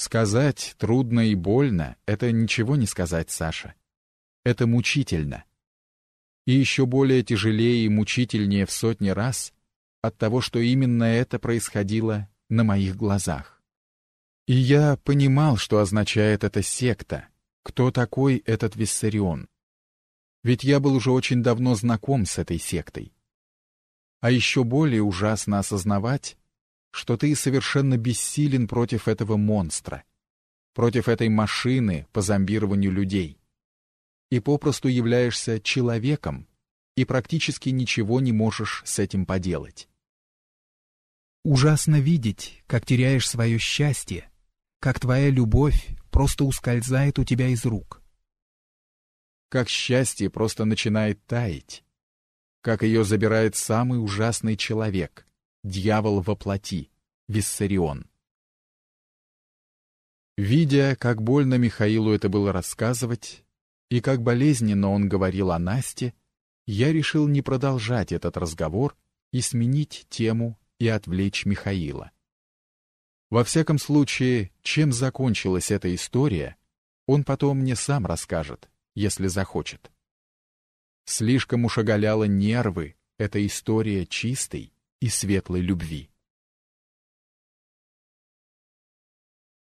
Сказать трудно и больно — это ничего не сказать, Саша. Это мучительно. И еще более тяжелее и мучительнее в сотни раз от того, что именно это происходило на моих глазах. И я понимал, что означает эта секта, кто такой этот Виссарион. Ведь я был уже очень давно знаком с этой сектой. А еще более ужасно осознавать, что ты совершенно бессилен против этого монстра, против этой машины по зомбированию людей. И попросту являешься человеком, и практически ничего не можешь с этим поделать. Ужасно видеть, как теряешь свое счастье, как твоя любовь просто ускользает у тебя из рук. Как счастье просто начинает таять. Как ее забирает самый ужасный человек, дьявол во плоти, Виссарион. Видя, как больно Михаилу это было рассказывать, и как болезненно он говорил о Насте, я решил не продолжать этот разговор и сменить тему и отвлечь Михаила. Во всяком случае, чем закончилась эта история, он потом мне сам расскажет, если захочет. Слишком уж оголяла нервы эта история чистой и светлой любви.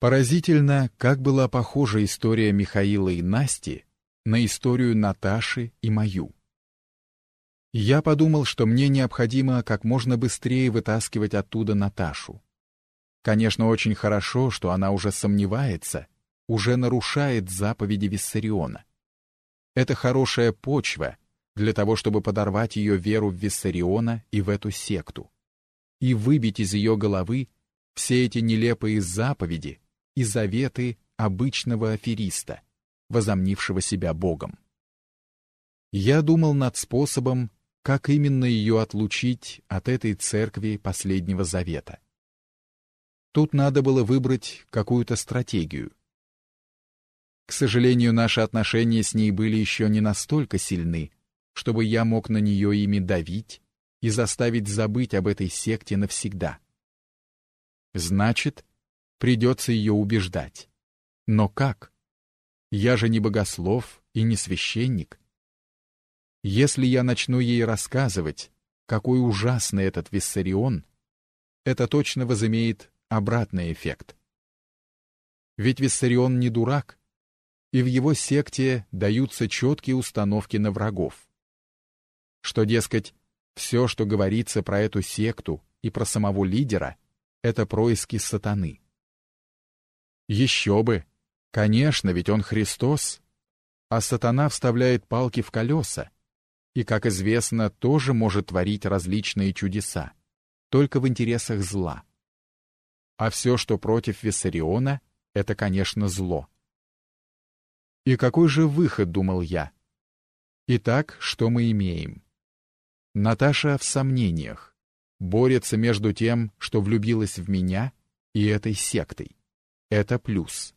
Поразительно, как была похожа история Михаила и Насти на историю Наташи и мою. Я подумал, что мне необходимо как можно быстрее вытаскивать оттуда Наташу. Конечно, очень хорошо, что она уже сомневается, уже нарушает заповеди Виссариона. Это хорошая почва для того, чтобы подорвать ее веру в Виссариона и в эту секту, и выбить из ее головы все эти нелепые заповеди и заветы обычного афериста, возомнившего себя Богом. Я думал над способом, как именно ее отлучить от этой церкви последнего завета. Тут надо было выбрать какую-то стратегию. К сожалению, наши отношения с ней были еще не настолько сильны, чтобы я мог на нее ими давить и заставить забыть об этой секте навсегда. Значит, придется ее убеждать. Но как? Я же не богослов и не священник. Если я начну ей рассказывать, какой ужасный этот Виссарион, это точно возымеет обратный эффект. Ведь Виссарион не дурак, и в его секте даются четкие установки на врагов. Что, дескать, все, что говорится про эту секту и про самого лидера, это происки сатаны. Еще бы! Конечно, ведь он Христос, а сатана вставляет палки в колеса, и, как известно, тоже может творить различные чудеса, только в интересах зла. А все, что против Виссариона, это, конечно, зло. И какой же выход, думал я? Итак, что мы имеем? Наташа в сомнениях, борется между тем, что влюбилась в меня, и этой сектой. Это плюс.